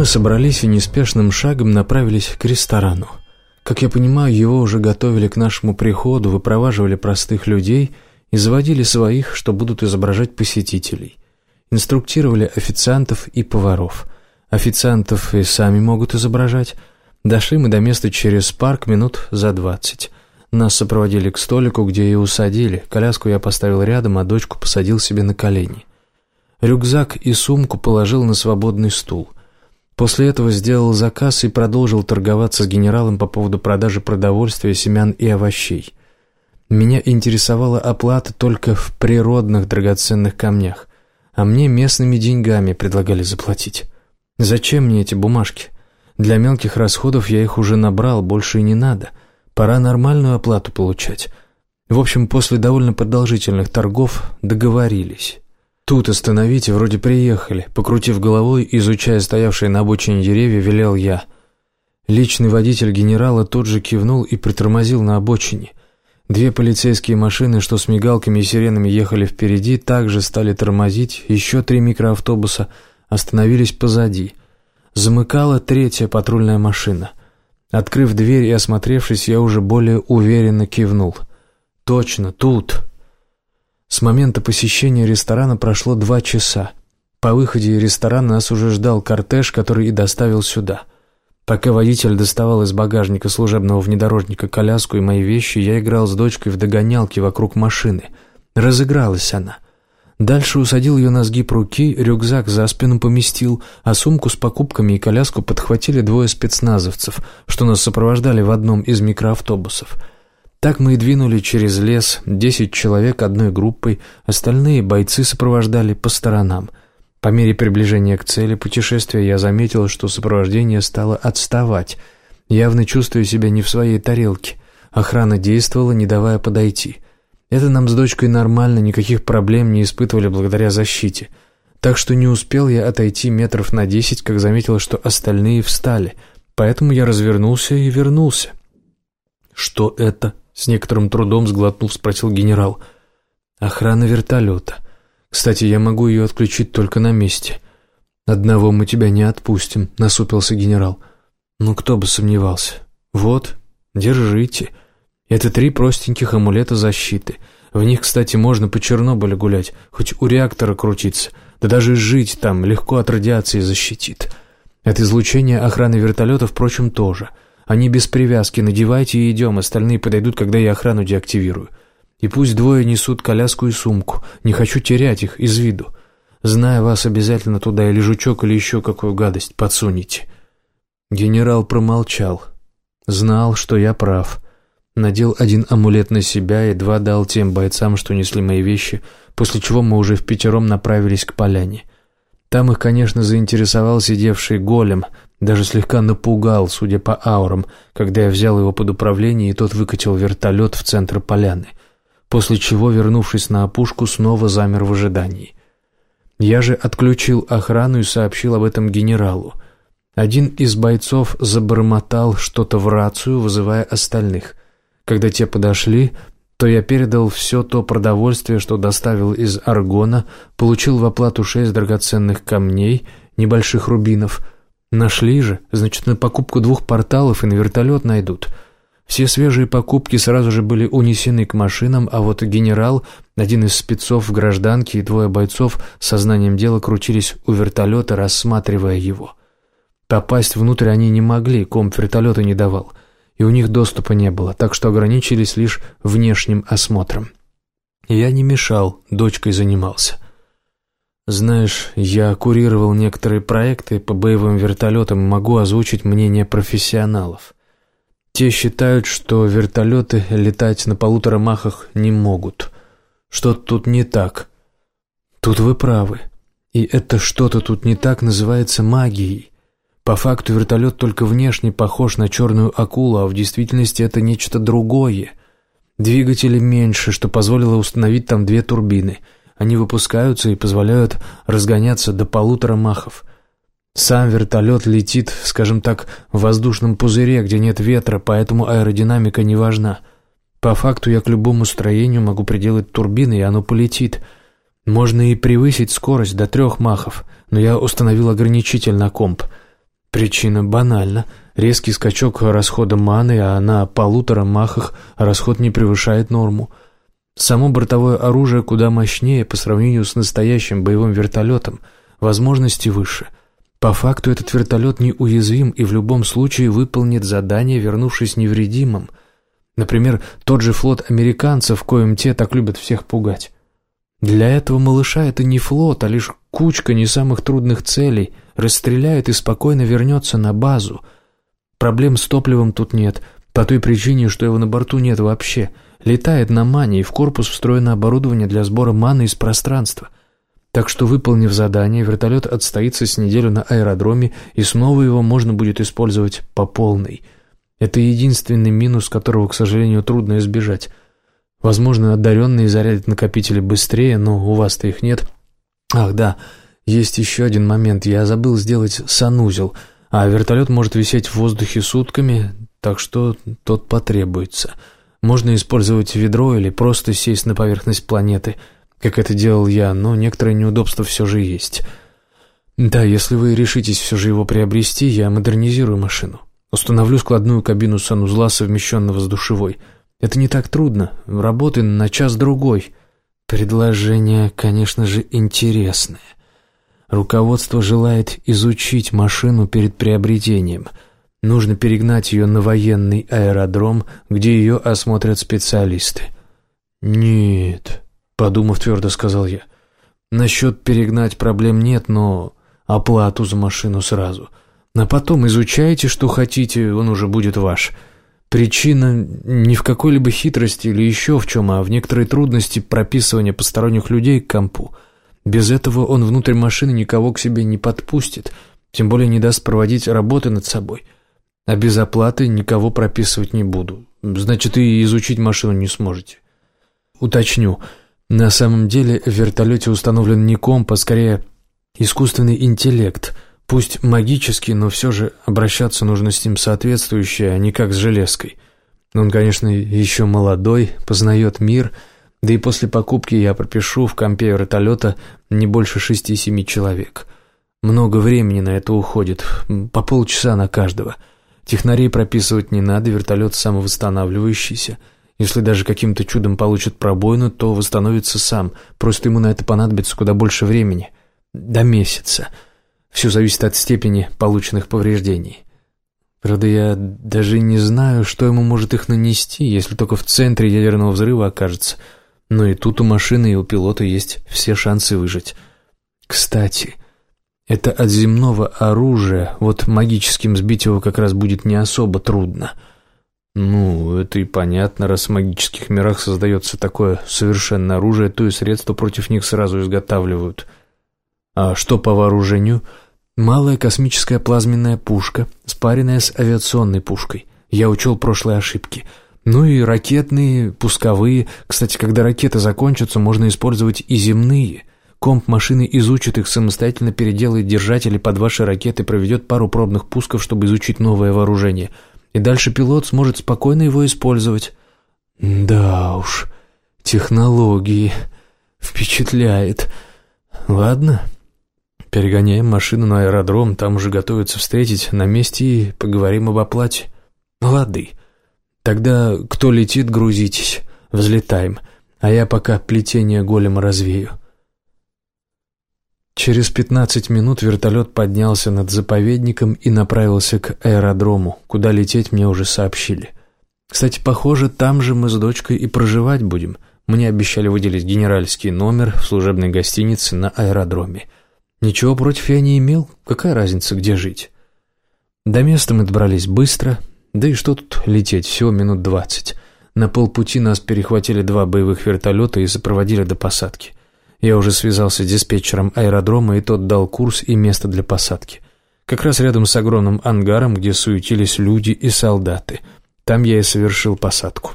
мы собрались и неспешным шагом направились к ресторану. Как я понимаю, его уже готовили к нашему приходу, выпроваживали простых людей и заводили своих, что будут изображать посетителей. Инструктировали официантов и поваров. Официантов и сами могут изображать. Дошли мы до места через парк минут за двадцать. Нас сопроводили к столику, где и усадили. Коляску я поставил рядом, а дочку посадил себе на колени. Рюкзак и сумку положил на свободный стул. После этого сделал заказ и продолжил торговаться с генералом по поводу продажи продовольствия, семян и овощей. Меня интересовала оплата только в природных драгоценных камнях, а мне местными деньгами предлагали заплатить. Зачем мне эти бумажки? Для мелких расходов я их уже набрал, больше и не надо. Пора нормальную оплату получать. В общем, после довольно продолжительных торгов договорились. Тут остановите, вроде приехали. Покрутив головой, изучая стоявшие на обочине деревья, велел я. Личный водитель генерала тот же кивнул и притормозил на обочине. Две полицейские машины, что с мигалками и сиренами ехали впереди, также стали тормозить, еще три микроавтобуса остановились позади. Замыкала третья патрульная машина. Открыв дверь и осмотревшись, я уже более уверенно кивнул. «Точно, тут!» С момента посещения ресторана прошло два часа. По выходе из ресторана нас уже ждал кортеж, который и доставил сюда. Пока водитель доставал из багажника служебного внедорожника коляску и мои вещи, я играл с дочкой в догонялки вокруг машины. Разыгралась она — Дальше усадил ее на сгиб руки, рюкзак за спину поместил, а сумку с покупками и коляску подхватили двое спецназовцев, что нас сопровождали в одном из микроавтобусов. Так мы и двинули через лес, десять человек одной группой, остальные бойцы сопровождали по сторонам. По мере приближения к цели путешествия я заметил, что сопровождение стало отставать, явно чувствуя себя не в своей тарелке. Охрана действовала, не давая подойти — это нам с дочкой нормально, никаких проблем не испытывали благодаря защите. Так что не успел я отойти метров на десять, как заметил, что остальные встали. Поэтому я развернулся и вернулся. «Что это?» — с некоторым трудом сглотнув, спросил генерал. «Охрана вертолета. Кстати, я могу ее отключить только на месте». «Одного мы тебя не отпустим», — насупился генерал. «Ну, кто бы сомневался. Вот, держите». Это три простеньких амулета защиты. В них, кстати, можно по Чернобылю гулять, хоть у реактора крутиться, да даже жить там легко от радиации защитит. От излучения охраны вертолета, впрочем, тоже. Они без привязки, надевайте и идем, остальные подойдут, когда я охрану деактивирую. И пусть двое несут коляску и сумку, не хочу терять их из виду. Зная вас, обязательно туда или жучок, или еще какую гадость подсунете». Генерал промолчал. Знал, что я прав. Надел один амулет на себя и два дал тем бойцам, что несли мои вещи, после чего мы уже в пятером направились к поляне. Там их, конечно, заинтересовал сидевший голем, даже слегка напугал, судя по аурам, когда я взял его под управление, и тот выкатил вертолет в центр поляны, после чего, вернувшись на опушку, снова замер в ожидании. Я же отключил охрану и сообщил об этом генералу. Один из бойцов забормотал что-то в рацию, вызывая остальных. Когда те подошли, то я передал все то продовольствие, что доставил из Аргона, получил в оплату шесть драгоценных камней, небольших рубинов. Нашли же, значит, на покупку двух порталов и на вертолет найдут. Все свежие покупки сразу же были унесены к машинам, а вот генерал, один из спецов в гражданке и двое бойцов со знанием дела крутились у вертолета, рассматривая его. Попасть внутрь они не могли, комп вертолета не давал — и у них доступа не было, так что ограничились лишь внешним осмотром. Я не мешал, дочкой занимался. Знаешь, я курировал некоторые проекты по боевым вертолетам могу озвучить мнение профессионалов. Те считают, что вертолеты летать на полутора махах не могут. Что-то тут не так. Тут вы правы. И это что-то тут не так называется магией. По факту вертолет только внешне похож на черную акулу, а в действительности это нечто другое. Двигатели меньше, что позволило установить там две турбины. Они выпускаются и позволяют разгоняться до полутора махов. Сам вертолет летит, скажем так, в воздушном пузыре, где нет ветра, поэтому аэродинамика не важна. По факту я к любому строению могу приделать турбины, и оно полетит. Можно и превысить скорость до трех махов, но я установил ограничитель на комп — Причина банальна. Резкий скачок расхода маны, а на полутора махах расход не превышает норму. Само бортовое оружие куда мощнее по сравнению с настоящим боевым вертолетом, возможности выше. По факту этот вертолет неуязвим и в любом случае выполнит задание, вернувшись невредимым. Например, тот же флот американцев, коим те так любят всех пугать. Для этого малыша это не флот, а лишь кучка не самых трудных целей, расстреляет и спокойно вернется на базу. Проблем с топливом тут нет, по той причине, что его на борту нет вообще – летает на мане, и в корпус встроено оборудование для сбора маны из пространства. Так что, выполнив задание, вертолет отстоится с неделю на аэродроме, и снова его можно будет использовать по полной. Это единственный минус, которого, к сожалению, трудно избежать. Возможно, одаренные зарядят накопители быстрее, но у вас-то их нет. Ах, да, есть еще один момент. Я забыл сделать санузел, а вертолет может висеть в воздухе сутками, так что тот потребуется». Можно использовать ведро или просто сесть на поверхность планеты, как это делал я, но некоторые неудобства все же есть. Да, если вы решитесь все же его приобрести, я модернизирую машину. Установлю складную кабину санузла, совмещенного с душевой. Это не так трудно. Работы на час-другой. Предложение, конечно же, интересное. Руководство желает изучить машину перед приобретением – Нужно перегнать ее на военный аэродром, где ее осмотрят специалисты. «Нет», — подумав твердо, сказал я. «Насчет перегнать проблем нет, но оплату за машину сразу. А потом изучайте, что хотите, он уже будет ваш». Причина не в какой-либо хитрости или еще в чем, а в некоторой трудности прописывания посторонних людей к компу. Без этого он внутрь машины никого к себе не подпустит, тем более не даст проводить работы над собой. А без оплаты никого прописывать не буду. Значит, и изучить машину не сможете. Уточню. На самом деле в вертолете установлен не комп, а скорее искусственный интеллект. Пусть магический, но все же обращаться нужно с ним соответствующе, а не как с железкой. Он, конечно, еще молодой, познает мир, да и после покупки я пропишу в компе вертолета не больше шести-семи человек. Много времени на это уходит, по полчаса на каждого – Технарей прописывать не надо, вертолет самовосстанавливающийся. Если даже каким-то чудом получит пробоину, то восстановится сам, просто ему на это понадобится куда больше времени. До месяца. Все зависит от степени полученных повреждений. Правда, я даже не знаю, что ему может их нанести, если только в центре ядерного взрыва окажется. Но и тут у машины и у пилота есть все шансы выжить. Кстати, это от земного оружия, вот магическим сбить его как раз будет не особо трудно. Ну, это и понятно, раз в магических мирах создается такое совершенное оружие, то и средства против них сразу изготавливают. А что по вооружению? Малая космическая плазменная пушка, спаренная с авиационной пушкой. Я учел прошлые ошибки. Ну и ракетные, пусковые. Кстати, когда ракеты закончатся, можно использовать и земные – Комп машины изучит их самостоятельно, переделает держатели под ваши ракеты, проведет пару пробных пусков, чтобы изучить новое вооружение. И дальше пилот сможет спокойно его использовать. Да уж, технологии. Впечатляет. Ладно, перегоняем машину на аэродром, там уже готовятся встретить на месте и поговорим об оплате. Лады. Тогда кто летит, грузитесь. Взлетаем. А я пока плетение голема развею. Через 15 минут вертолет поднялся над заповедником и направился к аэродрому, куда лететь мне уже сообщили. Кстати, похоже, там же мы с дочкой и проживать будем. Мне обещали выделить генеральский номер в служебной гостинице на аэродроме. Ничего против я не имел, какая разница, где жить. До места мы добрались быстро, да и что тут лететь, всего минут двадцать. На полпути нас перехватили два боевых вертолета и сопроводили до посадки. Я уже связался с диспетчером аэродрома, и тот дал курс и место для посадки. Как раз рядом с огромным ангаром, где суетились люди и солдаты. Там я и совершил посадку.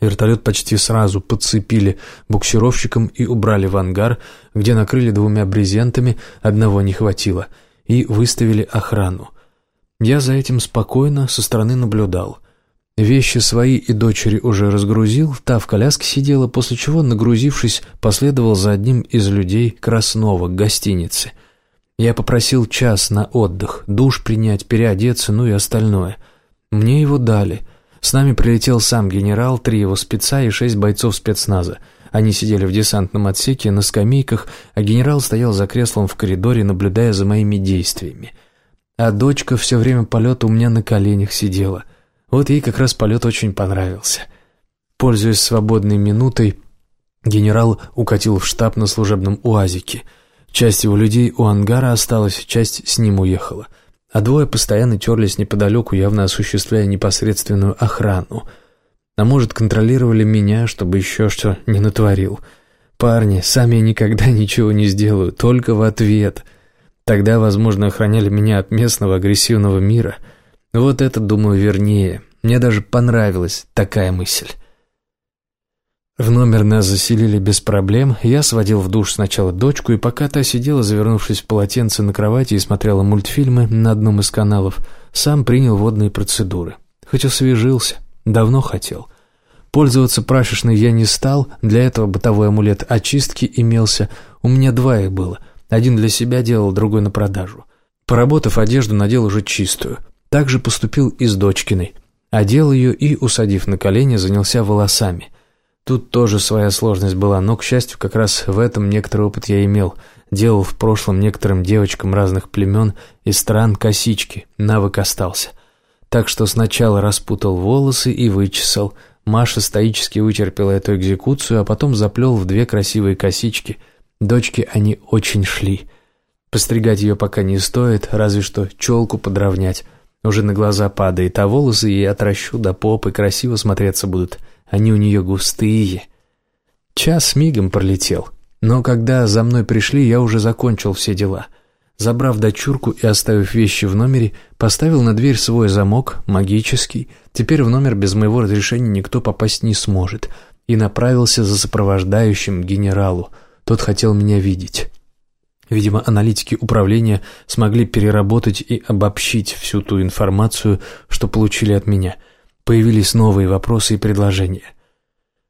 Вертолет почти сразу подцепили буксировщиком и убрали в ангар, где накрыли двумя брезентами, одного не хватило, и выставили охрану. Я за этим спокойно со стороны наблюдал — Вещи свои и дочери уже разгрузил, та в коляске сидела, после чего, нагрузившись, последовал за одним из людей Краснова к гостинице. Я попросил час на отдых, душ принять, переодеться, ну и остальное. Мне его дали. С нами прилетел сам генерал, три его спеца и шесть бойцов спецназа. Они сидели в десантном отсеке на скамейках, а генерал стоял за креслом в коридоре, наблюдая за моими действиями. А дочка все время полета у меня на коленях сидела. Вот ей как раз полет очень понравился. Пользуясь свободной минутой, генерал укатил в штаб на служебном уазике – Часть его людей у ангара осталась, часть с ним уехала. А двое постоянно терлись неподалеку, явно осуществляя непосредственную охрану. А может, контролировали меня, чтобы еще что не натворил. Парни, сами никогда ничего не сделают, только в ответ. Тогда, возможно, охраняли меня от местного агрессивного мира. Вот это, думаю, вернее. Мне даже понравилась такая мысль. В номер нас заселили без проблем, я сводил в душ сначала дочку, и пока та сидела, завернувшись в полотенце на кровати и смотрела мультфильмы на одном из каналов, сам принял водные процедуры. Хоть освежился, давно хотел. Пользоваться прачечной я не стал, для этого бытовой амулет очистки имелся, у меня два их было, один для себя делал, другой на продажу. Поработав одежду, надел уже чистую. Также поступил и с дочкиной. Одел ее и, усадив на колени, занялся волосами – Тут тоже своя сложность была, но, к счастью, как раз в этом некоторый опыт я имел. Делал в прошлом некоторым девочкам разных племен и стран косички, навык остался. Так что сначала распутал волосы и вычесал. Маша стоически вытерпела эту экзекуцию, а потом заплел в две красивые косички. Дочке они очень шли. Постригать ее пока не стоит, разве что челку подровнять. Уже на глаза падает, а волосы ей отращу до попы, красиво смотреться будут. Они у нее густые. Час мигом пролетел, но когда за мной пришли, я уже закончил все дела. Забрав дочурку и оставив вещи в номере, поставил на дверь свой замок, магический. Теперь в номер без моего разрешения никто попасть не сможет. И направился за сопровождающим генералу. Тот хотел меня видеть. Видимо, аналитики управления смогли переработать и обобщить всю ту информацию, что получили от меня – Появились новые вопросы и предложения.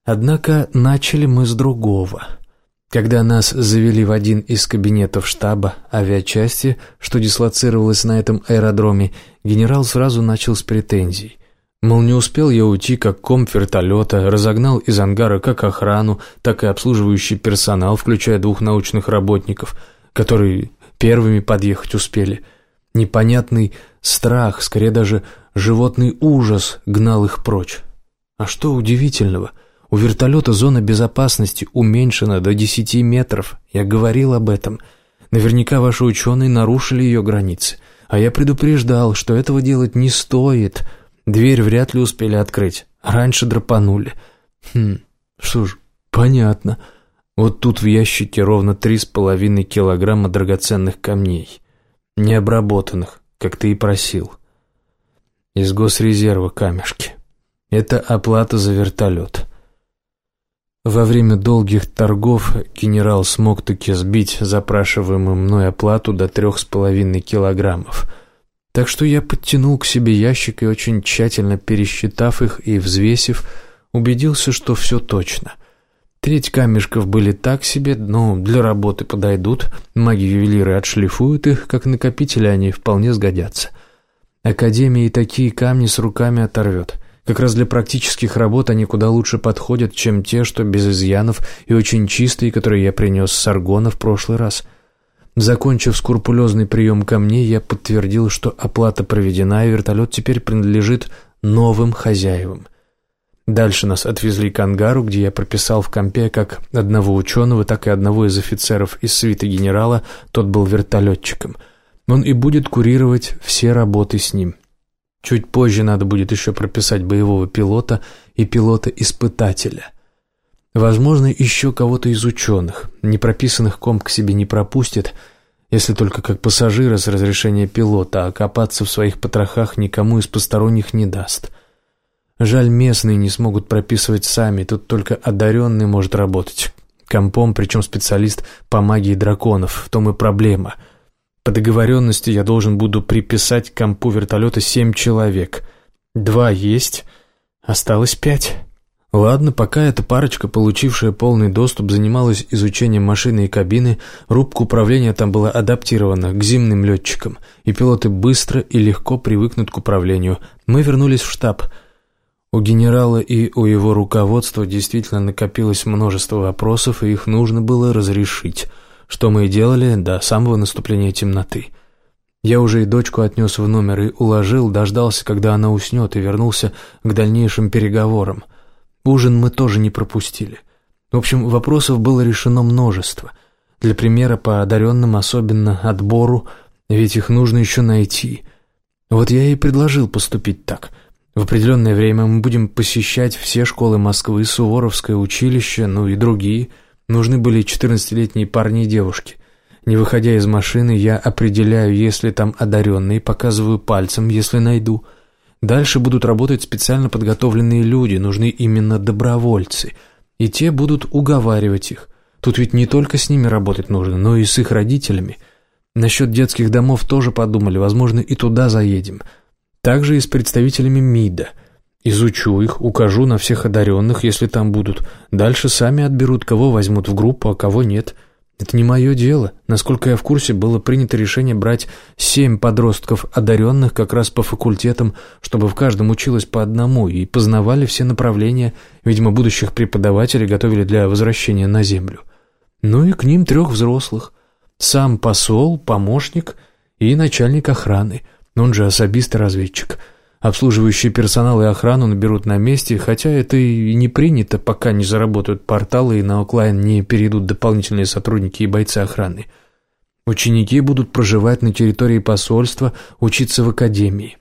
Однако начали мы с другого. Когда нас завели в один из кабинетов штаба авиачасти, что дислоцировалось на этом аэродроме, генерал сразу начал с претензий. Мол, не успел я уйти как комп вертолета, разогнал из ангара как охрану, так и обслуживающий персонал, включая двух научных работников, которые первыми подъехать успели. Непонятный страх, скорее даже животный ужас гнал их прочь. А что удивительного? У вертолета зона безопасности уменьшена до 10 метров. Я говорил об этом. Наверняка ваши ученые нарушили ее границы. А я предупреждал, что этого делать не стоит. Дверь вряд ли успели открыть. Раньше драпанули. Хм, что ж, понятно. Вот тут в ящике ровно три с половиной килограмма драгоценных камней. Необработанных, как ты и просил. Из госрезерва камешки. Это оплата за вертолет. Во время долгих торгов генерал смог таки сбить запрашиваемую мной оплату до трех с половиной килограммов. Так что я подтянул к себе ящик и очень тщательно пересчитав их и взвесив, убедился, что все точно. Треть камешков были так себе, но для работы подойдут, маги-ювелиры отшлифуют их, как накопители они вполне сгодятся. Академии такие камни с руками оторвет. Как раз для практических работ они куда лучше подходят, чем те, что без изъянов и очень чистые, которые я принес с Аргона в прошлый раз. Закончив скрупулезный прием камней, я подтвердил, что оплата проведена, и вертолет теперь принадлежит новым хозяевам. Дальше нас отвезли к ангару, где я прописал в компе как одного ученого, так и одного из офицеров из свиты генерала, тот был вертолетчиком — он и будет курировать все работы с ним. Чуть позже надо будет еще прописать боевого пилота и пилота-испытателя. Возможно, еще кого-то из ученых. Непрописанных комп к себе не пропустит, если только как пассажира с разрешения пилота, а копаться в своих потрохах никому из посторонних не даст. Жаль, местные не смогут прописывать сами, тут только одаренный может работать. Компом, причем специалист по магии драконов, в том и проблема — по договоренности я должен буду приписать к компу вертолета семь человек. Два есть, осталось пять. Ладно, пока эта парочка, получившая полный доступ, занималась изучением машины и кабины, рубка управления там была адаптирована к зимним летчикам, и пилоты быстро и легко привыкнут к управлению. Мы вернулись в штаб. У генерала и у его руководства действительно накопилось множество вопросов, и их нужно было разрешить, что мы и делали до самого наступления темноты. Я уже и дочку отнес в номер и уложил, дождался, когда она уснет, и вернулся к дальнейшим переговорам. Ужин мы тоже не пропустили. В общем, вопросов было решено множество. Для примера по одаренным, особенно отбору, ведь их нужно еще найти. Вот я и предложил поступить так. В определенное время мы будем посещать все школы Москвы, Суворовское училище, ну и другие. Нужны были 14-летние парни и девушки. Не выходя из машины, я определяю, если там одаренные, показываю пальцем, если найду – Дальше будут работать специально подготовленные люди, нужны именно добровольцы. И те будут уговаривать их. Тут ведь не только с ними работать нужно, но и с их родителями. Насчет детских домов тоже подумали, возможно, и туда заедем. Также и с представителями МИДа. Изучу их, укажу на всех одаренных, если там будут. Дальше сами отберут, кого возьмут в группу, а кого нет – это не мое дело. Насколько я в курсе, было принято решение брать семь подростков, одаренных как раз по факультетам, чтобы в каждом училось по одному и познавали все направления, видимо, будущих преподавателей готовили для возвращения на землю. Ну и к ним трех взрослых. Сам посол, помощник и начальник охраны, он же особист и разведчик – Обслуживающий персонал и охрану наберут на месте, хотя это и не принято, пока не заработают порталы и на оклайн не перейдут дополнительные сотрудники и бойцы охраны. Ученики будут проживать на территории посольства, учиться в академии.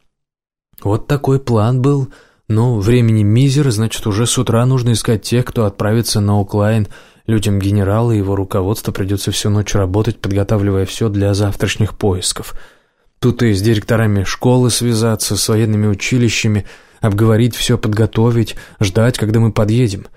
Вот такой план был, но времени мизер, значит, уже с утра нужно искать тех, кто отправится на оклайн. Людям генерала и его руководства придется всю ночь работать, подготавливая все для завтрашних поисков – Тут и с директорами школы связаться, с военными училищами, обговорить все, подготовить, ждать, когда мы подъедем.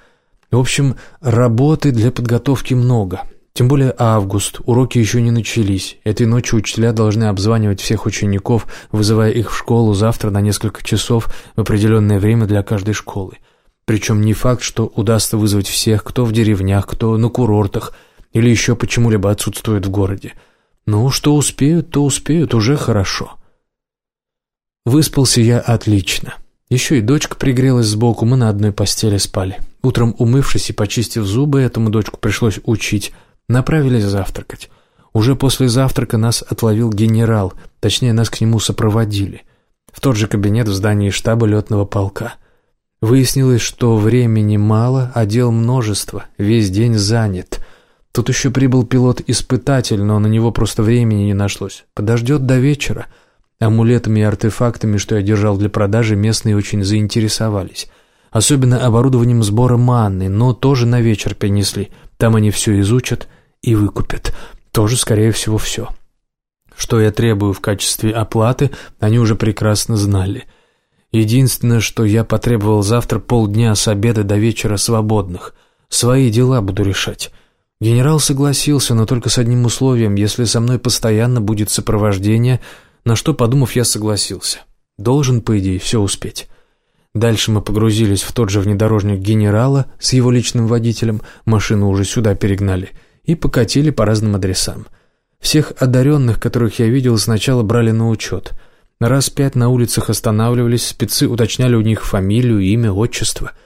В общем, работы для подготовки много. Тем более август, уроки еще не начались. Этой ночью учителя должны обзванивать всех учеников, вызывая их в школу завтра на несколько часов в определенное время для каждой школы. Причем не факт, что удастся вызвать всех, кто в деревнях, кто на курортах или еще почему-либо отсутствует в городе. Ну, что успеют, то успеют, уже хорошо. Выспался я отлично. Еще и дочка пригрелась сбоку, мы на одной постели спали. Утром, умывшись и почистив зубы, этому дочку пришлось учить, направились завтракать. Уже после завтрака нас отловил генерал, точнее, нас к нему сопроводили. В тот же кабинет в здании штаба летного полка. Выяснилось, что времени мало, а дел множество, весь день занят. Тут еще прибыл пилот-испытатель, но на него просто времени не нашлось. Подождет до вечера. Амулетами и артефактами, что я держал для продажи, местные очень заинтересовались. Особенно оборудованием сбора манны, но тоже на вечер перенесли. Там они все изучат и выкупят. Тоже, скорее всего, все. Что я требую в качестве оплаты, они уже прекрасно знали. Единственное, что я потребовал завтра полдня с обеда до вечера свободных. Свои дела буду решать. Генерал согласился, но только с одним условием, если со мной постоянно будет сопровождение, на что, подумав, я согласился. Должен, по идее, все успеть. Дальше мы погрузились в тот же внедорожник генерала с его личным водителем, машину уже сюда перегнали, и покатили по разным адресам. Всех одаренных, которых я видел, сначала брали на учет. Раз пять на улицах останавливались, спецы уточняли у них фамилию, имя, отчество —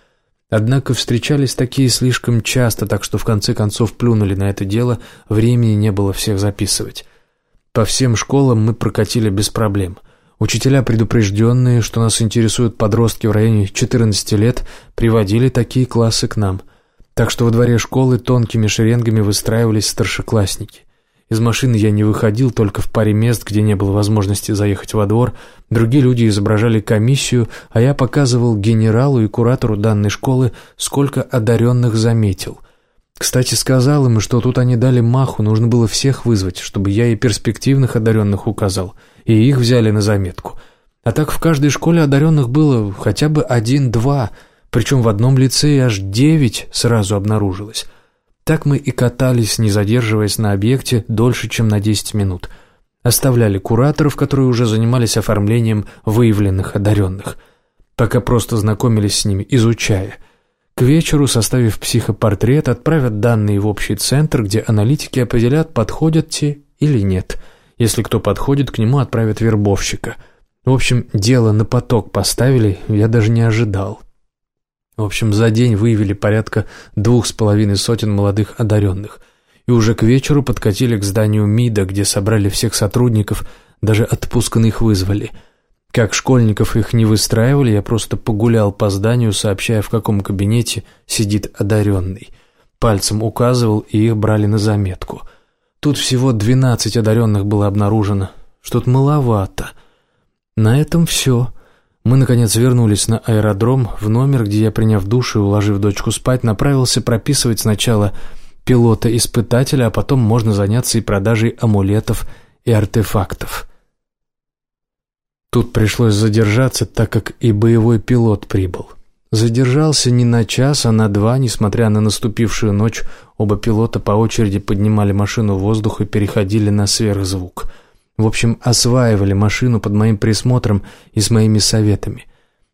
Однако встречались такие слишком часто, так что в конце концов плюнули на это дело, времени не было всех записывать. По всем школам мы прокатили без проблем. Учителя, предупрежденные, что нас интересуют подростки в районе 14 лет, приводили такие классы к нам. Так что во дворе школы тонкими шеренгами выстраивались старшеклассники. Из машины я не выходил только в паре мест, где не было возможности заехать во двор. Другие люди изображали комиссию, а я показывал генералу и куратору данной школы, сколько одаренных заметил. Кстати, сказал им, что тут они дали маху, нужно было всех вызвать, чтобы я и перспективных одаренных указал, и их взяли на заметку. А так в каждой школе одаренных было хотя бы один-два, причем в одном лице аж девять сразу обнаружилось. Так мы и катались, не задерживаясь на объекте дольше, чем на 10 минут. Оставляли кураторов, которые уже занимались оформлением выявленных одаренных. Пока просто знакомились с ними, изучая. К вечеру, составив психопортрет, отправят данные в общий центр, где аналитики определят, подходят те или нет. Если кто подходит, к нему отправят вербовщика. В общем, дело на поток поставили, я даже не ожидал. В общем, за день выявили порядка двух с половиной сотен молодых одаренных. И уже к вечеру подкатили к зданию МИДа, где собрали всех сотрудников, даже отпусканных вызвали – как школьников их не выстраивали, я просто погулял по зданию, сообщая, в каком кабинете сидит одаренный. Пальцем указывал, и их брали на заметку. Тут всего двенадцать одаренных было обнаружено. Что-то маловато. На этом все. Мы, наконец, вернулись на аэродром, в номер, где я, приняв душ и уложив дочку спать, направился прописывать сначала пилота-испытателя, а потом можно заняться и продажей амулетов и артефактов. Тут пришлось задержаться, так как и боевой пилот прибыл. Задержался не на час, а на два, несмотря на наступившую ночь, оба пилота по очереди поднимали машину в воздух и переходили на сверхзвук. В общем, осваивали машину под моим присмотром и с моими советами.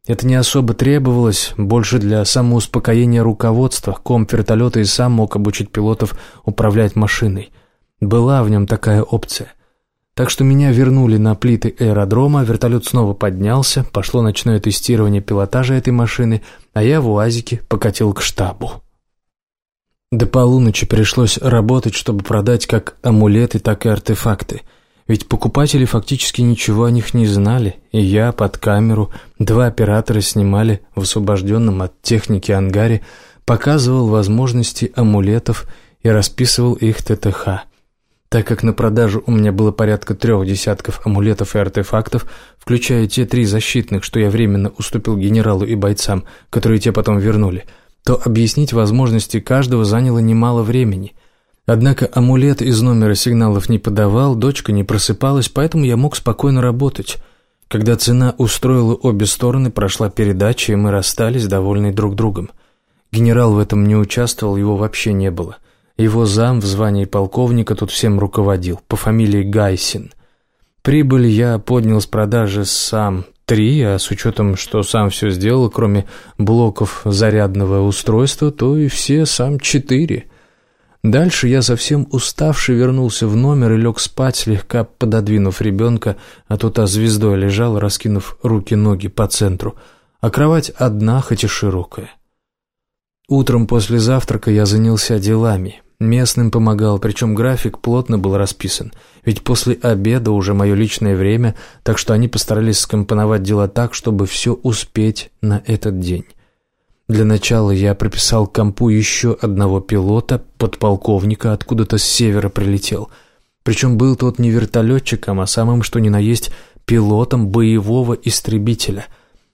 Это не особо требовалось, больше для самоуспокоения руководства, комп вертолета и сам мог обучить пилотов управлять машиной. Была в нем такая опция – так что меня вернули на плиты аэродрома, вертолет снова поднялся, пошло ночное тестирование пилотажа этой машины, а я в УАЗике покатил к штабу. До полуночи пришлось работать, чтобы продать как амулеты, так и артефакты. Ведь покупатели фактически ничего о них не знали, и я под камеру, два оператора снимали в освобожденном от техники ангаре, показывал возможности амулетов и расписывал их ТТХ. Так как на продажу у меня было порядка трех десятков амулетов и артефактов, включая те три защитных, что я временно уступил генералу и бойцам, которые те потом вернули, то объяснить возможности каждого заняло немало времени. Однако амулет из номера сигналов не подавал, дочка не просыпалась, поэтому я мог спокойно работать. Когда цена устроила обе стороны, прошла передача, и мы расстались, довольны друг другом. Генерал в этом не участвовал, его вообще не было. Его зам в звании полковника тут всем руководил, по фамилии Гайсин. Прибыль я поднял с продажи сам три, а с учетом, что сам все сделал, кроме блоков зарядного устройства, то и все сам четыре. Дальше я совсем уставший вернулся в номер и лег спать, слегка пододвинув ребенка, а тот а звездой лежал, раскинув руки-ноги по центру, а кровать одна, хоть и широкая. Утром после завтрака я занялся делами. Местным помогал, причем график плотно был расписан, ведь после обеда уже мое личное время, так что они постарались скомпоновать дела так, чтобы все успеть на этот день. Для начала я прописал компу еще одного пилота, подполковника, откуда-то с севера прилетел. Причем был тот не вертолетчиком, а самым что ни на есть пилотом боевого истребителя.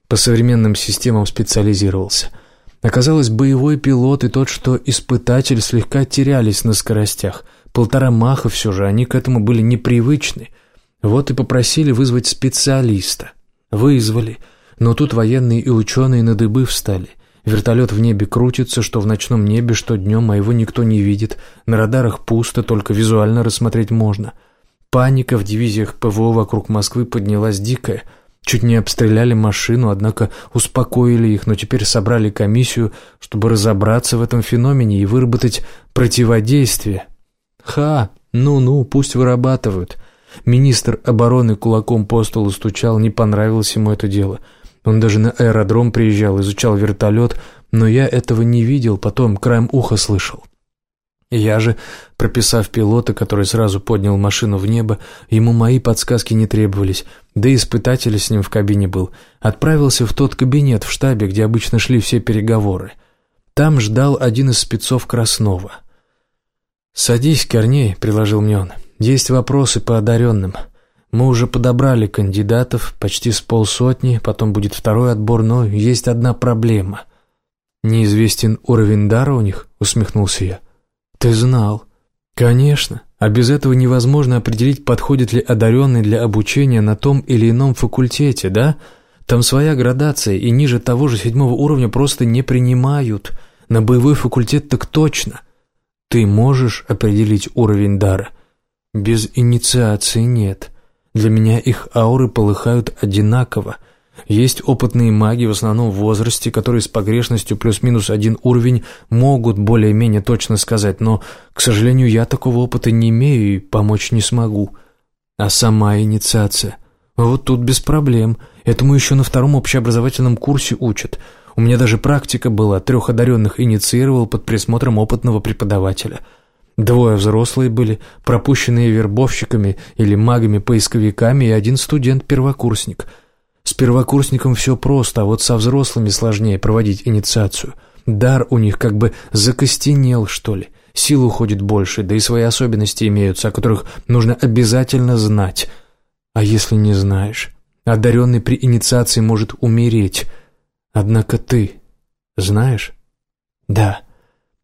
По современным системам специализировался – Оказалось, боевой пилот и тот, что испытатель, слегка терялись на скоростях. Полтора маха все же, они к этому были непривычны. Вот и попросили вызвать специалиста. Вызвали. Но тут военные и ученые на дыбы встали. Вертолет в небе крутится, что в ночном небе, что днем, а его никто не видит. На радарах пусто, только визуально рассмотреть можно. Паника в дивизиях ПВО вокруг Москвы поднялась дикая – Чуть не обстреляли машину, однако успокоили их, но теперь собрали комиссию, чтобы разобраться в этом феномене и выработать противодействие. Ха, ну-ну, пусть вырабатывают. Министр обороны кулаком по столу стучал, не понравилось ему это дело. Он даже на аэродром приезжал, изучал вертолет, но я этого не видел, потом краем уха слышал. Я же, прописав пилота, который сразу поднял машину в небо, ему мои подсказки не требовались, да и испытатель с ним в кабине был, отправился в тот кабинет в штабе, где обычно шли все переговоры. Там ждал один из спецов Краснова. «Садись, Корней», — предложил мне он, — «есть вопросы по одаренным. Мы уже подобрали кандидатов, почти с полсотни, потом будет второй отбор, но есть одна проблема». «Неизвестен уровень дара у них?» — усмехнулся я. «Ты знал?» «Конечно. А без этого невозможно определить, подходит ли одаренный для обучения на том или ином факультете, да? Там своя градация, и ниже того же седьмого уровня просто не принимают. На боевой факультет так точно. Ты можешь определить уровень дара? Без инициации нет. Для меня их ауры полыхают одинаково. Есть опытные маги, в основном в возрасте, которые с погрешностью плюс-минус один уровень могут более-менее точно сказать, но, к сожалению, я такого опыта не имею и помочь не смогу. А сама инициация? Вот тут без проблем. Этому еще на втором общеобразовательном курсе учат. У меня даже практика была, трех одаренных инициировал под присмотром опытного преподавателя. Двое взрослые были, пропущенные вербовщиками или магами-поисковиками, и один студент-первокурсник – с первокурсником все просто, а вот со взрослыми сложнее проводить инициацию. Дар у них как бы закостенел, что ли. Сил уходит больше, да и свои особенности имеются, о которых нужно обязательно знать. А если не знаешь? Одаренный при инициации может умереть. Однако ты знаешь? Да.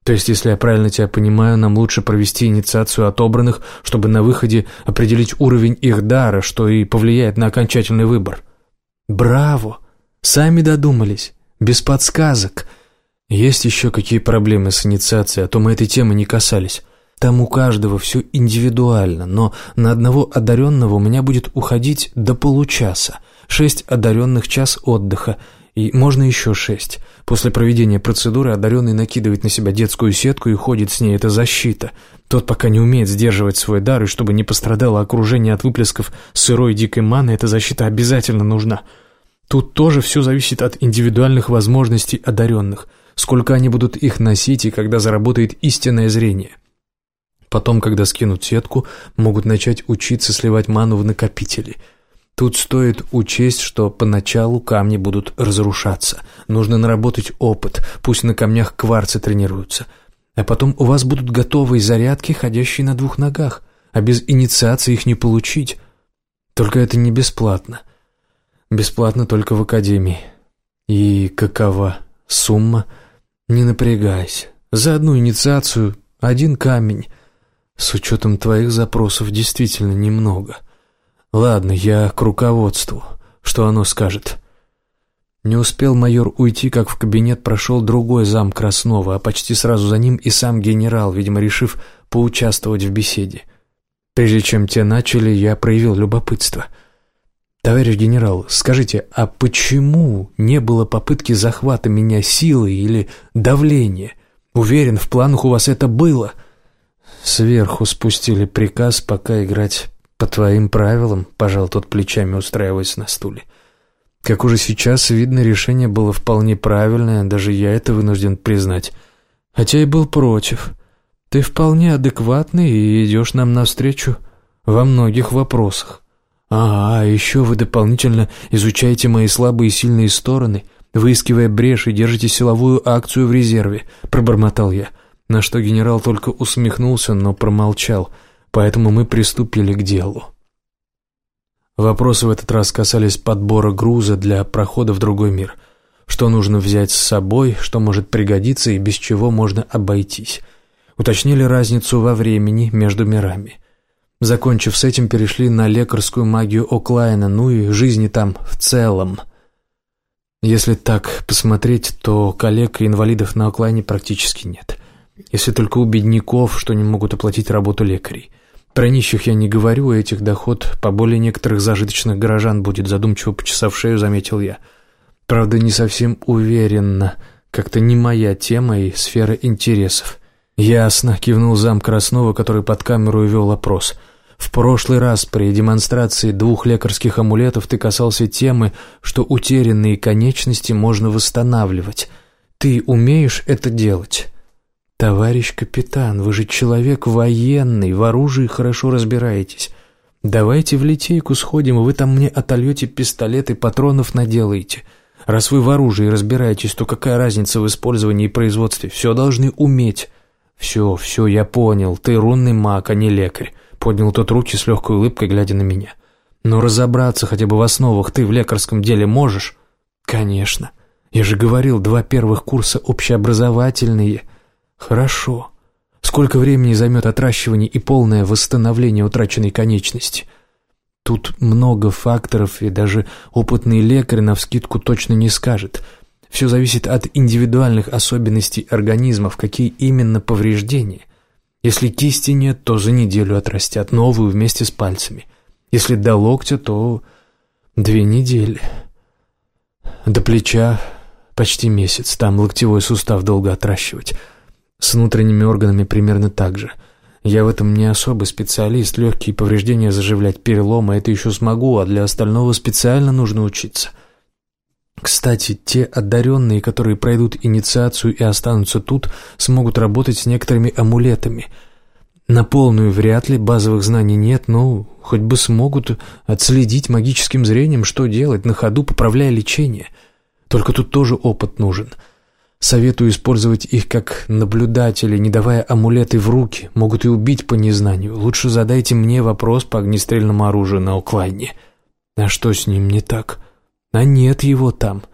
То есть, если я правильно тебя понимаю, нам лучше провести инициацию отобранных, чтобы на выходе определить уровень их дара, что и повлияет на окончательный выбор. Браво! Сами додумались, без подсказок. Есть еще какие проблемы с инициацией, а то мы этой темы не касались. Там у каждого все индивидуально, но на одного одаренного у меня будет уходить до получаса. Шесть одаренных час отдыха, и можно еще шесть. После проведения процедуры одаренный накидывает на себя детскую сетку и ходит с ней, это защита. Тот пока не умеет сдерживать свой дар, и чтобы не пострадало окружение от выплесков сырой дикой маны, эта защита обязательно нужна. Тут тоже все зависит от индивидуальных возможностей одаренных, сколько они будут их носить и когда заработает истинное зрение. Потом, когда скинут сетку, могут начать учиться сливать ману в накопители. Тут стоит учесть, что поначалу камни будут разрушаться. Нужно наработать опыт, пусть на камнях кварцы тренируются – а потом у вас будут готовые зарядки, ходящие на двух ногах, а без инициации их не получить. Только это не бесплатно. Бесплатно только в академии. И какова сумма? Не напрягайся. За одну инициацию один камень. С учетом твоих запросов действительно немного. Ладно, я к руководству. Что оно скажет?» Не успел майор уйти, как в кабинет прошел другой зам Краснова, а почти сразу за ним и сам генерал, видимо, решив поучаствовать в беседе. Прежде чем те начали, я проявил любопытство. «Товарищ генерал, скажите, а почему не было попытки захвата меня силой или давления? Уверен, в планах у вас это было». «Сверху спустили приказ пока играть по твоим правилам», — пожал тот плечами, устраиваясь на стуле. Как уже сейчас видно, решение было вполне правильное, даже я это вынужден признать. Хотя и был против. Ты вполне адекватный и идешь нам навстречу во многих вопросах. Ага, а еще вы дополнительно изучаете мои слабые и сильные стороны, выискивая брешь и держите силовую акцию в резерве, пробормотал я, на что генерал только усмехнулся, но промолчал, поэтому мы приступили к делу. Вопросы в этот раз касались подбора груза для прохода в другой мир. Что нужно взять с собой, что может пригодиться и без чего можно обойтись. Уточнили разницу во времени между мирами. Закончив с этим, перешли на лекарскую магию Оклайна, ну и жизни там в целом. Если так посмотреть, то коллег и инвалидов на Оклайне практически нет. Если только у бедняков, что не могут оплатить работу лекарей – про нищих я не говорю, а этих доход по более некоторых зажиточных горожан будет, задумчиво почесав шею, заметил я. Правда, не совсем уверенно. Как-то не моя тема и сфера интересов. «Ясно», — кивнул зам Краснова, который под камеру вел опрос. «В прошлый раз при демонстрации двух лекарских амулетов ты касался темы, что утерянные конечности можно восстанавливать. Ты умеешь это делать?» «Товарищ капитан, вы же человек военный, в оружии хорошо разбираетесь. Давайте в литейку сходим, и вы там мне отольете пистолет и патронов наделаете. Раз вы в оружии разбираетесь, то какая разница в использовании и производстве? Все должны уметь». «Все, все, я понял, ты рунный маг, а не лекарь», — поднял тот руки с легкой улыбкой, глядя на меня. «Но разобраться хотя бы в основах ты в лекарском деле можешь?» «Конечно. Я же говорил, два первых курса общеобразовательные». Хорошо. Сколько времени займет отращивание и полное восстановление утраченной конечности? Тут много факторов, и даже опытный лекарь навскидку точно не скажет. Все зависит от индивидуальных особенностей организмов, какие именно повреждения. Если кисти нет, то за неделю отрастят новую вместе с пальцами. Если до локтя, то две недели. До плеча почти месяц, там локтевой сустав долго отращивать. С внутренними органами примерно так же. Я в этом не особый специалист, легкие повреждения заживлять, переломы, это еще смогу, а для остального специально нужно учиться. Кстати, те одаренные, которые пройдут инициацию и останутся тут, смогут работать с некоторыми амулетами. На полную вряд ли, базовых знаний нет, но хоть бы смогут отследить магическим зрением, что делать, на ходу поправляя лечение. Только тут тоже опыт нужен. Советую использовать их как наблюдатели, не давая амулеты в руки, могут и убить по незнанию. Лучше задайте мне вопрос по огнестрельному оружию на Оклайне. А что с ним не так?» А нет его там.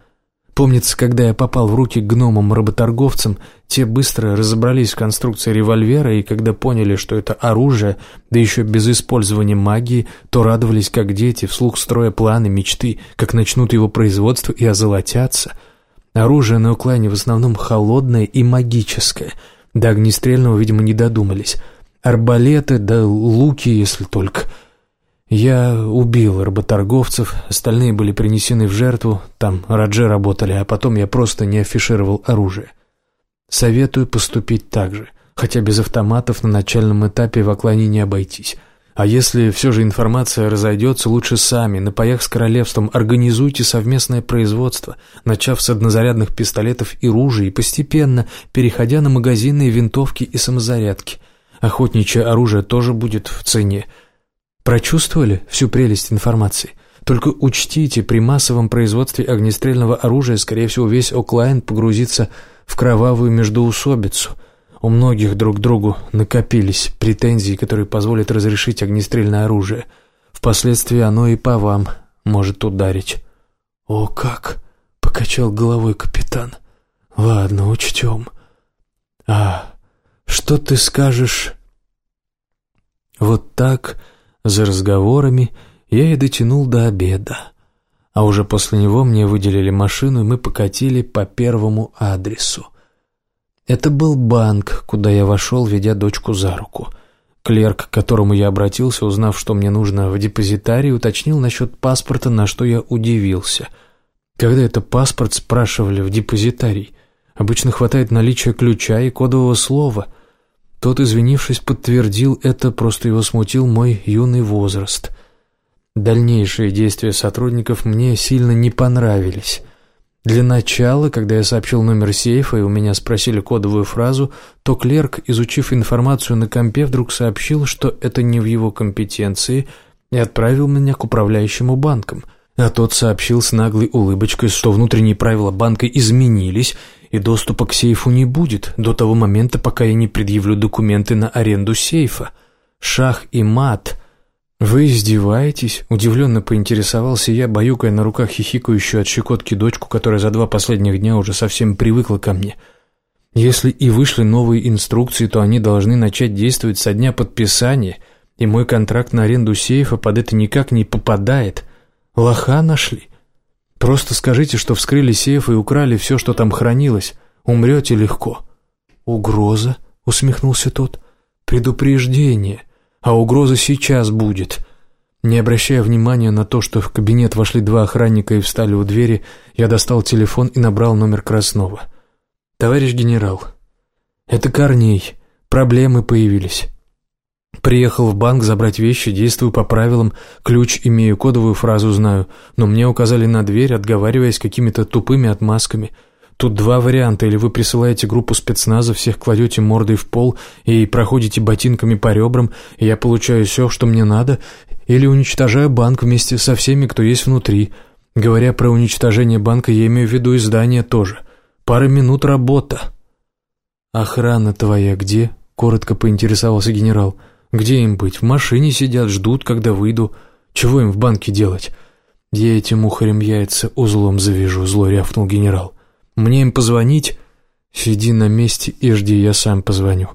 Помнится, когда я попал в руки гномам-работорговцам, те быстро разобрались в конструкции револьвера, и когда поняли, что это оружие, да еще без использования магии, то радовались как дети, вслух строя планы, мечты, как начнут его производство и озолотятся. Оружие на Уклайне в основном холодное и магическое. До огнестрельного, видимо, не додумались. Арбалеты да луки, если только – я убил работорговцев, остальные были принесены в жертву, там Радже работали, а потом я просто не афишировал оружие. Советую поступить так же, хотя без автоматов на начальном этапе в Аклане не обойтись. А если все же информация разойдется, лучше сами, на паях с королевством, организуйте совместное производство, начав с однозарядных пистолетов и ружей, и постепенно переходя на магазинные винтовки и самозарядки. Охотничье оружие тоже будет в цене – Прочувствовали всю прелесть информации? Только учтите, при массовом производстве огнестрельного оружия, скорее всего, весь Оклайн погрузится в кровавую междоусобицу. У многих друг другу накопились претензии, которые позволят разрешить огнестрельное оружие. Впоследствии оно и по вам может ударить. «О, как!» — покачал головой капитан. «Ладно, учтем. А что ты скажешь?» Вот так за разговорами я и дотянул до обеда. А уже после него мне выделили машину, и мы покатили по первому адресу. Это был банк, куда я вошел, ведя дочку за руку. Клерк, к которому я обратился, узнав, что мне нужно в депозитарии, уточнил насчет паспорта, на что я удивился. Когда это паспорт спрашивали в депозитарий? Обычно хватает наличия ключа и кодового слова — тот, извинившись, подтвердил это, просто его смутил мой юный возраст. Дальнейшие действия сотрудников мне сильно не понравились. Для начала, когда я сообщил номер сейфа и у меня спросили кодовую фразу, то клерк, изучив информацию на компе, вдруг сообщил, что это не в его компетенции, и отправил меня к управляющему банком – а тот сообщил с наглой улыбочкой, что внутренние правила банка изменились, и доступа к сейфу не будет до того момента, пока я не предъявлю документы на аренду сейфа. Шах и мат. «Вы издеваетесь?» – удивленно поинтересовался я, баюкая на руках хихикающую от щекотки дочку, которая за два последних дня уже совсем привыкла ко мне. «Если и вышли новые инструкции, то они должны начать действовать со дня подписания, и мой контракт на аренду сейфа под это никак не попадает. Лоха нашли?» Просто скажите, что вскрыли сейф и украли все, что там хранилось. Умрете легко». «Угроза?» — усмехнулся тот. «Предупреждение. А угроза сейчас будет». Не обращая внимания на то, что в кабинет вошли два охранника и встали у двери, я достал телефон и набрал номер Краснова. «Товарищ генерал, это Корней. Проблемы появились». Приехал в банк забрать вещи, действую по правилам, ключ имею, кодовую фразу знаю, но мне указали на дверь, отговариваясь какими-то тупыми отмазками. Тут два варианта, или вы присылаете группу спецназа, всех кладете мордой в пол и проходите ботинками по ребрам, и я получаю все, что мне надо, или уничтожаю банк вместе со всеми, кто есть внутри. Говоря про уничтожение банка, я имею в виду и здание тоже. Пара минут работа. «Охрана твоя где?» — коротко поинтересовался генерал. — где им быть? В машине сидят, ждут, когда выйду. Чего им в банке делать? Я этим ухарем яйца узлом завяжу, зло рявкнул генерал. Мне им позвонить? Сиди на месте и жди, я сам позвоню.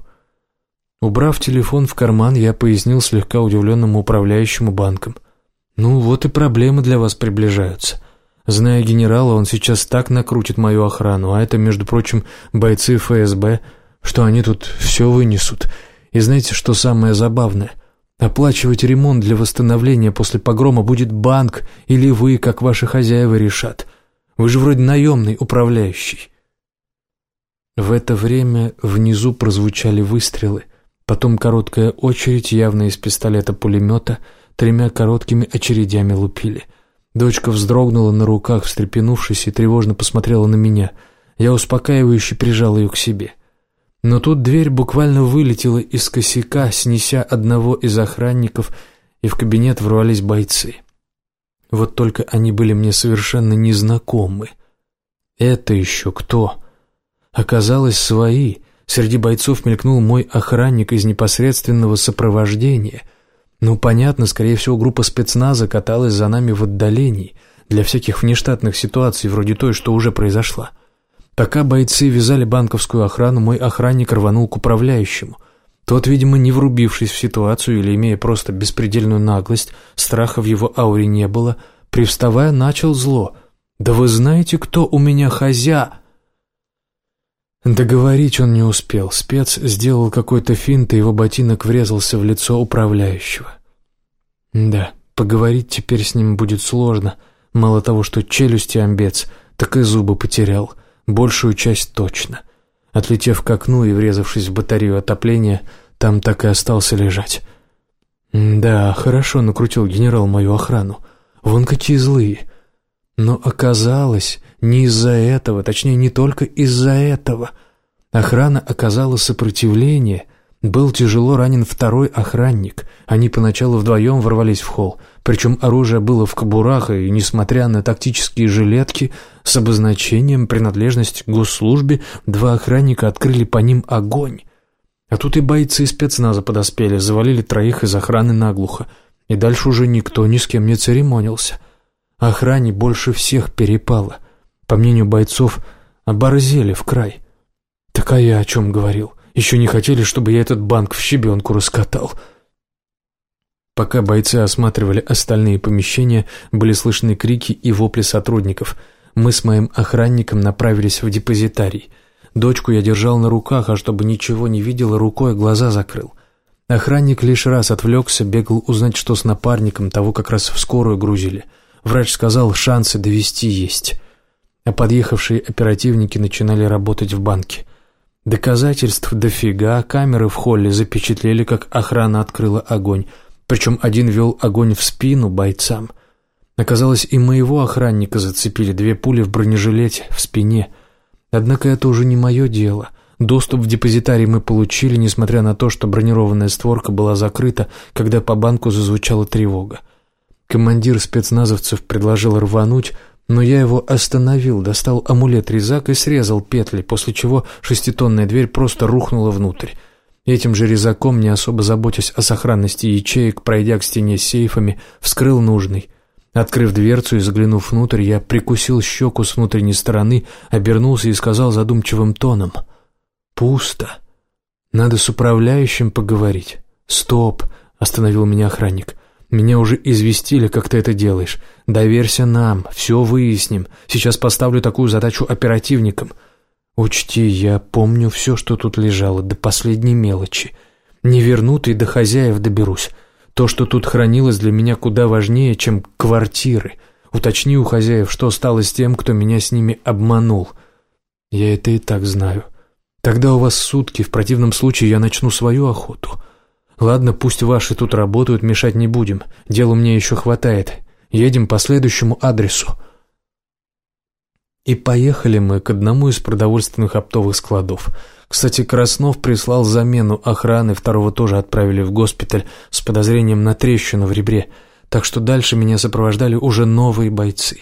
Убрав телефон в карман, я пояснил слегка удивленному управляющему банком. «Ну, вот и проблемы для вас приближаются. Зная генерала, он сейчас так накрутит мою охрану, а это, между прочим, бойцы ФСБ, что они тут все вынесут. И знаете, что самое забавное? Оплачивать ремонт для восстановления после погрома будет банк или вы, как ваши хозяева, решат. Вы же вроде наемный управляющий». В это время внизу прозвучали выстрелы, потом короткая очередь, явно из пистолета-пулемета, тремя короткими очередями лупили. Дочка вздрогнула на руках, встрепенувшись, и тревожно посмотрела на меня. Я успокаивающе прижал ее к себе. Но тут дверь буквально вылетела из косяка, снеся одного из охранников, и в кабинет ворвались бойцы. Вот только они были мне совершенно незнакомы. Это еще кто? Оказалось, свои. Среди бойцов мелькнул мой охранник из непосредственного сопровождения. Ну, понятно, скорее всего, группа спецназа каталась за нами в отдалении, для всяких внештатных ситуаций, вроде той, что уже произошла. Пока бойцы вязали банковскую охрану, мой охранник рванул к управляющему. Тот, видимо, не врубившись в ситуацию или имея просто беспредельную наглость, страха в его ауре не было, привставая, начал зло. «Да вы знаете, кто у меня хозя?» Договорить он не успел. Спец сделал какой-то финт, и его ботинок врезался в лицо управляющего. Да, поговорить теперь с ним будет сложно. Мало того, что челюсти амбец, так и зубы потерял. Большую часть точно. Отлетев к окну и врезавшись в батарею отопления, там так и остался лежать. Да, хорошо накрутил генерал мою охрану. Вон какие злые. Но оказалось, не из-за этого, точнее, не только из-за этого. Охрана оказала сопротивление. Был тяжело ранен второй охранник. Они поначалу вдвоем ворвались в холл. Причем оружие было в кобурах, и, несмотря на тактические жилетки с обозначением принадлежность к госслужбе, два охранника открыли по ним огонь. А тут и бойцы спецназа подоспели, завалили троих из охраны наглухо. И дальше уже никто ни с кем не церемонился. Охране больше всех перепало. По мнению бойцов, оборзели в край. Так а я о чем говорил? Еще не хотели, чтобы я этот банк в щебенку раскатал. Пока бойцы осматривали остальные помещения, были слышны крики и вопли сотрудников. Мы с моим охранником направились в депозитарий. Дочку я держал на руках, а чтобы ничего не видела, рукой глаза закрыл. Охранник лишь раз отвлекся, бегал узнать, что с напарником, того как раз в скорую грузили. Врач сказал, шансы довести есть. А подъехавшие оперативники начинали работать в банке. Доказательств дофига, камеры в холле запечатлели, как охрана открыла огонь – причем один вел огонь в спину бойцам. Оказалось, и моего охранника зацепили две пули в бронежилете, в спине. Однако это уже не мое дело. Доступ в депозитарий мы получили, несмотря на то, что бронированная створка была закрыта, когда по банку зазвучала тревога. Командир спецназовцев предложил рвануть, но я его остановил, достал амулет-резак и срезал петли, после чего шеститонная дверь просто рухнула внутрь. Этим же резаком, не особо заботясь о сохранности ячеек, пройдя к стене с сейфами, вскрыл нужный. Открыв дверцу и заглянув внутрь, я прикусил щеку с внутренней стороны, обернулся и сказал задумчивым тоном. «Пусто. Надо с управляющим поговорить». «Стоп!» — остановил меня охранник. «Меня уже известили, как ты это делаешь. Доверься нам, все выясним. Сейчас поставлю такую задачу оперативникам». «Учти, я помню все, что тут лежало, до последней мелочи. Не вернут и до хозяев доберусь. То, что тут хранилось, для меня куда важнее, чем квартиры. Уточни у хозяев, что стало с тем, кто меня с ними обманул. Я это и так знаю. Тогда у вас сутки, в противном случае я начну свою охоту. Ладно, пусть ваши тут работают, мешать не будем. Дела мне еще хватает. Едем по следующему адресу». И поехали мы к одному из продовольственных оптовых складов. Кстати, Краснов прислал замену охраны, второго тоже отправили в госпиталь с подозрением на трещину в ребре, так что дальше меня сопровождали уже новые бойцы.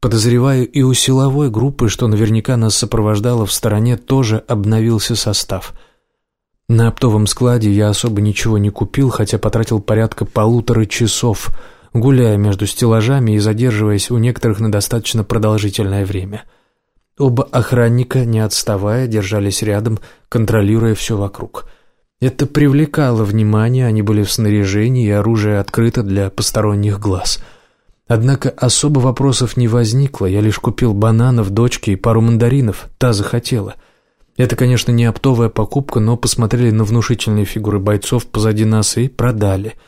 Подозреваю, и у силовой группы, что наверняка нас сопровождало в стороне, тоже обновился состав. На оптовом складе я особо ничего не купил, хотя потратил порядка полутора часов – гуляя между стеллажами и задерживаясь у некоторых на достаточно продолжительное время. Оба охранника, не отставая, держались рядом, контролируя все вокруг. Это привлекало внимание, они были в снаряжении, и оружие открыто для посторонних глаз. Однако особо вопросов не возникло, я лишь купил бананов дочке и пару мандаринов, та захотела. Это, конечно, не оптовая покупка, но посмотрели на внушительные фигуры бойцов позади нас и продали –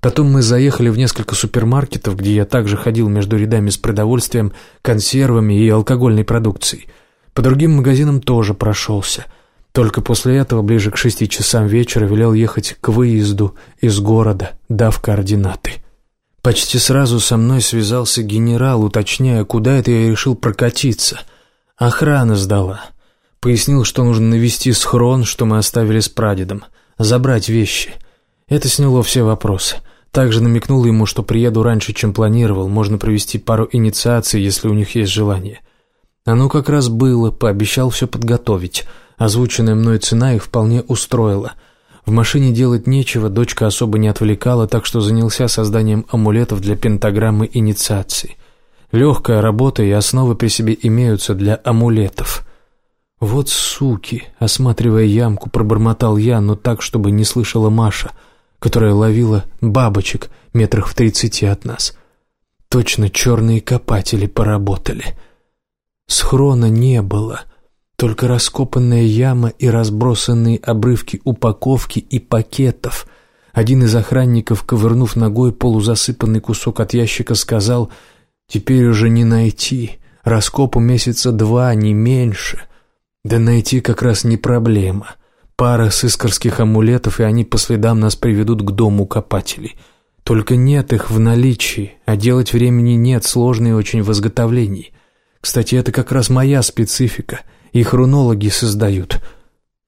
Потом мы заехали в несколько супермаркетов, где я также ходил между рядами с продовольствием, консервами и алкогольной продукцией. По другим магазинам тоже прошелся. Только после этого, ближе к шести часам вечера, велел ехать к выезду из города, дав координаты. Почти сразу со мной связался генерал, уточняя, куда это я решил прокатиться. Охрана сдала. Пояснил, что нужно навести схрон, что мы оставили с прадедом, забрать вещи. Это сняло все вопросы. Также намекнул ему, что приеду раньше, чем планировал, можно провести пару инициаций, если у них есть желание. Оно как раз было, пообещал все подготовить. Озвученная мной цена их вполне устроила. В машине делать нечего, дочка особо не отвлекала, так что занялся созданием амулетов для пентаграммы инициации. Легкая работа и основы при себе имеются для амулетов. «Вот суки!» — осматривая ямку, пробормотал я, но так, чтобы не слышала Маша — которая ловила бабочек метрах в тридцати от нас. Точно черные копатели поработали. Схрона не было, только раскопанная яма и разбросанные обрывки упаковки и пакетов. Один из охранников, ковырнув ногой полузасыпанный кусок от ящика, сказал «Теперь уже не найти, раскопу месяца два, не меньше». Да найти как раз не проблема. Пара сыскарских амулетов, и они по следам нас приведут к дому копателей. Только нет их в наличии, а делать времени нет, сложные очень в изготовлении. Кстати, это как раз моя специфика, их рунологи создают.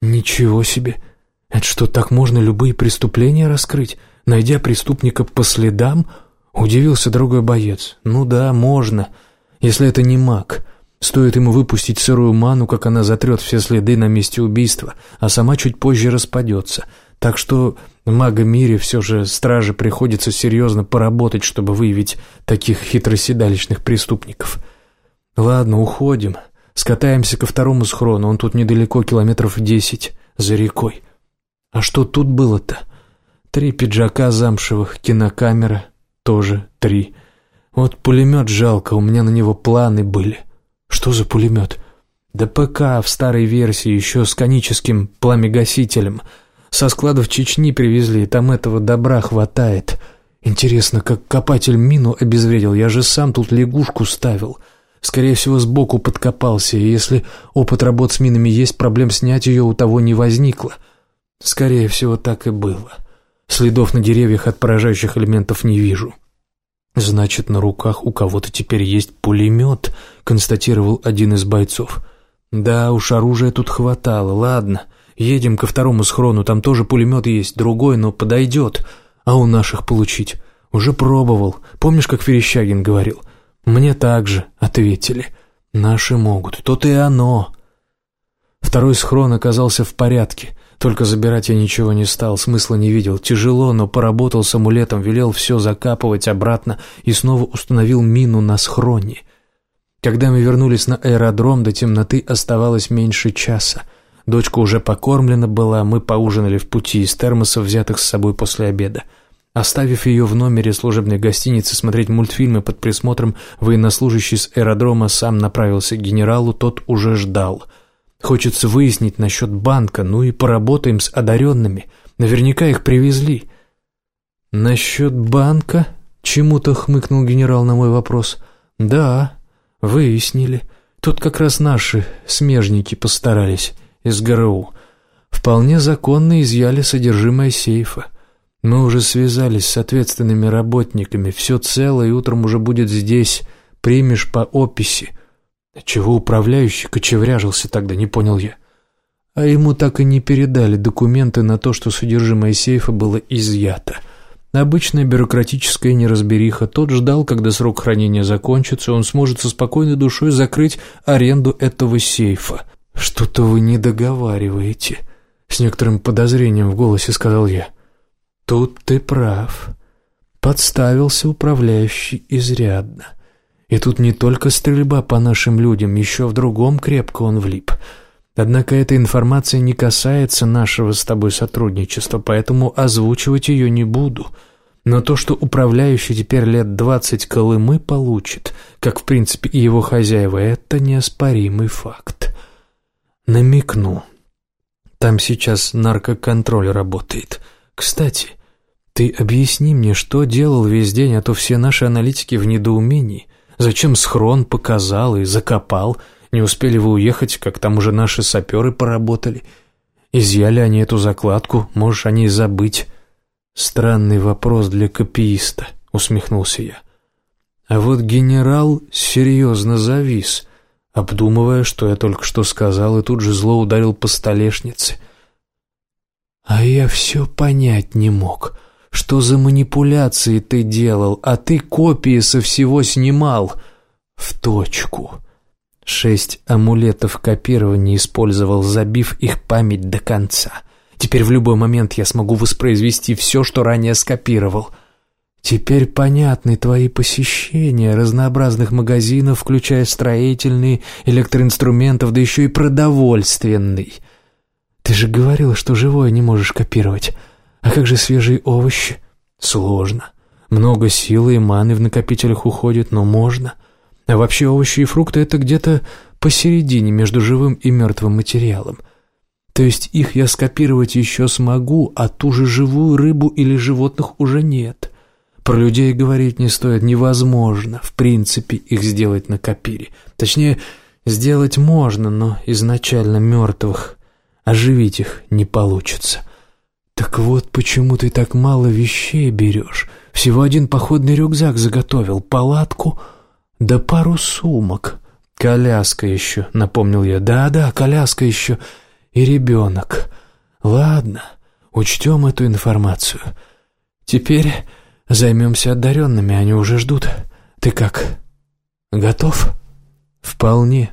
Ничего себе! Это что, так можно любые преступления раскрыть, найдя преступника по следам? Удивился другой боец. Ну да, можно, если это не маг. Стоит ему выпустить сырую ману, как она затрет все следы на месте убийства, а сама чуть позже распадется. Так что мага-мире все же страже приходится серьезно поработать, чтобы выявить таких хитроседалищных преступников. Ладно, уходим. Скатаемся ко второму схрону, он тут недалеко, километров десять, за рекой. А что тут было-то? Три пиджака замшевых, кинокамера, тоже три. Вот пулемет жалко, у меня на него планы были». Что за пулемет? Да ПК в старой версии, еще с коническим пламегасителем. Со складов Чечни привезли, там этого добра хватает. Интересно, как копатель мину обезвредил, я же сам тут лягушку ставил. Скорее всего, сбоку подкопался, и если опыт работ с минами есть, проблем снять ее у того не возникло. Скорее всего, так и было. Следов на деревьях от поражающих элементов не вижу. «Значит, на руках у кого-то теперь есть пулемет», — констатировал один из бойцов. «Да уж, оружия тут хватало. Ладно, едем ко второму схрону, там тоже пулемет есть, другой, но подойдет. А у наших получить? Уже пробовал. Помнишь, как Верещагин говорил? Мне так же ответили. Наши могут, то-то и оно». Второй схрон оказался в порядке — только забирать я ничего не стал, смысла не видел. Тяжело, но поработал с амулетом, велел все закапывать обратно и снова установил мину на схроне. Когда мы вернулись на аэродром, до темноты оставалось меньше часа. Дочка уже покормлена была, мы поужинали в пути из термосов, взятых с собой после обеда. Оставив ее в номере служебной гостиницы смотреть мультфильмы под присмотром, военнослужащий с аэродрома сам направился к генералу, тот уже ждал — Хочется выяснить насчет банка, ну и поработаем с одаренными. Наверняка их привезли». «Насчет банка?» — чему-то хмыкнул генерал на мой вопрос. «Да, выяснили. Тут как раз наши смежники постарались из ГРУ. Вполне законно изъяли содержимое сейфа. Мы уже связались с ответственными работниками. Все цело, и утром уже будет здесь. Примешь по описи». Чего управляющий кочевряжился тогда, не понял я. А ему так и не передали документы на то, что содержимое сейфа было изъято. Обычная бюрократическая неразбериха. Тот ждал, когда срок хранения закончится, он сможет со спокойной душой закрыть аренду этого сейфа. «Что-то вы не договариваете», — с некоторым подозрением в голосе сказал я. «Тут ты прав. Подставился управляющий изрядно». И тут не только стрельба по нашим людям, еще в другом крепко он влип. Однако эта информация не касается нашего с тобой сотрудничества, поэтому озвучивать ее не буду. Но то, что управляющий теперь лет двадцать Колымы получит, как в принципе и его хозяева, это неоспоримый факт. Намекну. Там сейчас наркоконтроль работает. Кстати, Ты объясни мне, что делал весь день, а то все наши аналитики в недоумении. Зачем схрон показал и закопал? Не успели вы уехать, как там уже наши саперы поработали. Изъяли они эту закладку, можешь о ней забыть. Странный вопрос для копииста, усмехнулся я. А вот генерал серьезно завис, обдумывая, что я только что сказал, и тут же зло ударил по столешнице. А я все понять не мог. Что за манипуляции ты делал, а ты копии со всего снимал? В точку. Шесть амулетов копирования использовал, забив их память до конца. Теперь в любой момент я смогу воспроизвести все, что ранее скопировал. Теперь понятны твои посещения разнообразных магазинов, включая строительные, электроинструментов, да еще и продовольственный. Ты же говорил, что живое не можешь копировать. А как же свежие овощи? Сложно. Много силы и маны в накопителях уходит, но можно. — а вообще овощи и фрукты — это где-то посередине между живым и мертвым материалом. То есть их я скопировать еще смогу, а ту же живую рыбу или животных уже нет. Про людей говорить не стоит, невозможно, в принципе, их сделать на копире. Точнее, сделать можно, но изначально мертвых. Оживить их не получится. Так вот почему ты так мало вещей берешь. Всего один походный рюкзак заготовил, палатку — «Да пару сумок. Коляска еще», — напомнил я. «Да-да, коляска еще. И ребенок. Ладно, учтем эту информацию. Теперь займемся одаренными, они уже ждут. Ты как, готов?» «Вполне»,